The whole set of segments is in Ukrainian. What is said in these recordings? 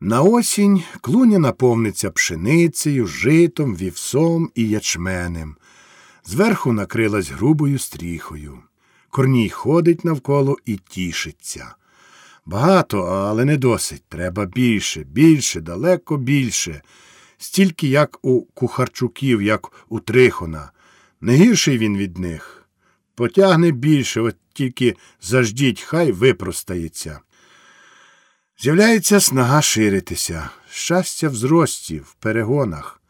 На осінь клуня наповниться пшеницею, житом, вівсом і ячменем. Зверху накрилась грубою стріхою. Корній ходить навколо і тішиться. Багато, але не досить. Треба більше, більше, далеко більше. Стільки, як у кухарчуків, як у Трихона. Не гірший він від них. Потягне більше, от тільки заждіть, хай випростається. З'являється снага ширитися, щастя в зрості, в перегонах.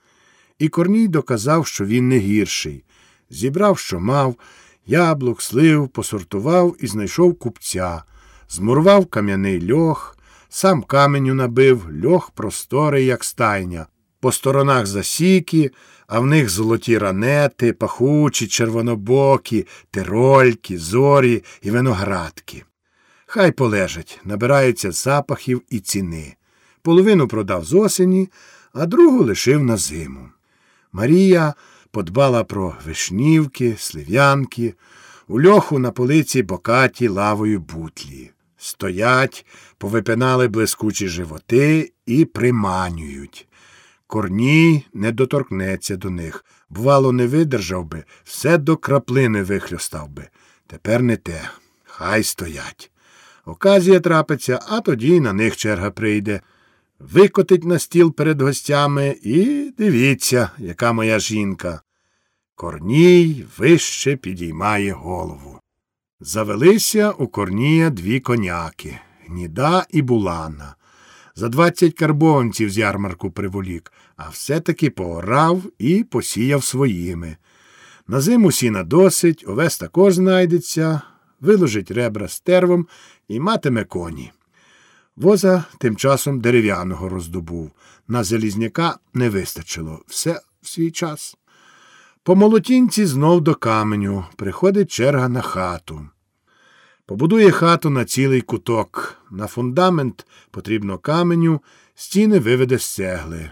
І Корній доказав, що він не гірший. Зібрав, що мав, яблук, слив, посортував і знайшов купця, змурував кам'яний льох, сам каменю набив, льох просторий, як стайня, по сторонах засіки, а в них золоті ранети, пахучі, червонобокі, тирольки, зорі і виноградки. Хай полежать, набираються запахів і ціни. Половину продав з осені, а другу лишив на зиму. Марія подбала про вишнівки, слив'янки, у льоху на полиці бокаті лавою бутлі. Стоять, повипинали блискучі животи і приманюють. Корній не доторкнеться до них. Бувало, не видержав би, все до краплини вихльостав би. Тепер не те. Хай стоять. Оказія трапиться, а тоді на них черга прийде. Викотить на стіл перед гостями і дивіться, яка моя жінка. Корній вище підіймає голову. Завелися у Корнія дві коняки гніда і булана. За двадцять карбованців з ярмарку приволік, а все-таки поорав і посіяв своїми. На зиму сіна досить, овес також знайдеться, виложить ребра стервом і матиме коні. Воза тим часом дерев'яного роздобув. На Залізняка не вистачило все в свій час. По молотінці знов до каменю приходить черга на хату. Побудує хату на цілий куток. На фундамент потрібно каменю, стіни виведе з цегли.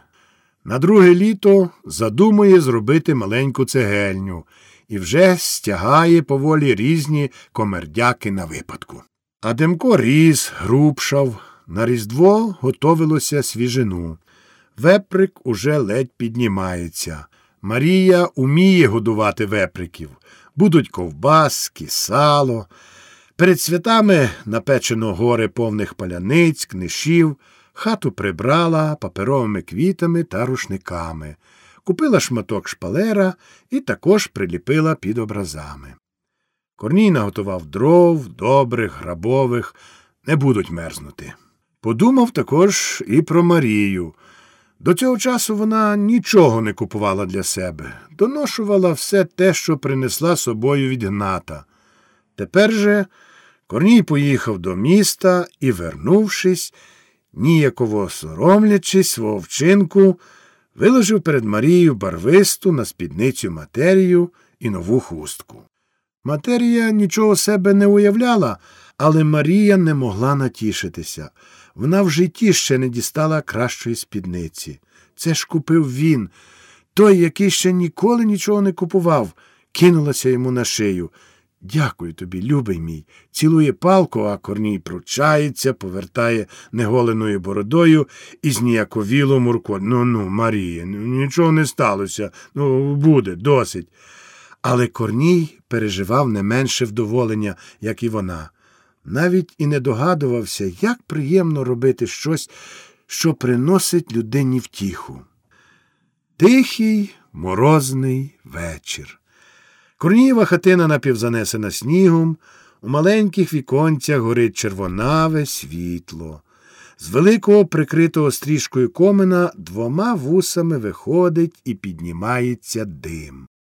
На друге літо задумує зробити маленьку цегельню і вже стягає поволі різні комердяки на випадку. А Демко ріс, грубшав, на Різдво готовилося свіжину. Веприк уже ледь піднімається. Марія уміє годувати веприків. Будуть ковбаски, сало. Перед святами напечено гори повних паляниць, книшів, хату прибрала паперовими квітами та рушниками, купила шматок шпалера і також приліпила під образами. Корній наготував дров, добрих, грабових, не будуть мерзнути. Подумав також і про Марію. До цього часу вона нічого не купувала для себе, доношувала все те, що принесла собою від гната. Тепер же Корній поїхав до міста і, вернувшись, ніяково соромлячись свого вчинку, виложив перед Марією барвисту на спідницю матерію і нову хустку. Матерія нічого себе не уявляла, але Марія не могла натішитися. Вона в житті ще не дістала кращої спідниці. Це ж купив він. Той, який ще ніколи нічого не купував, кинулася йому на шию. Дякую тобі, любий мій. Цілує палку, а корній пручається, повертає неголеною бородою і зніяковіло мурко. Ну ну, Марія, ну, нічого не сталося. Ну, буде, досить. Але Корній переживав не менше вдоволення, як і вона. Навіть і не догадувався, як приємно робити щось, що приносить людині втіху. Тихий, морозний вечір. Корнієва хатина напівзанесена снігом, у маленьких віконцях горить червонаве світло. З великого прикритого стрічкою комина двома вусами виходить і піднімається дим.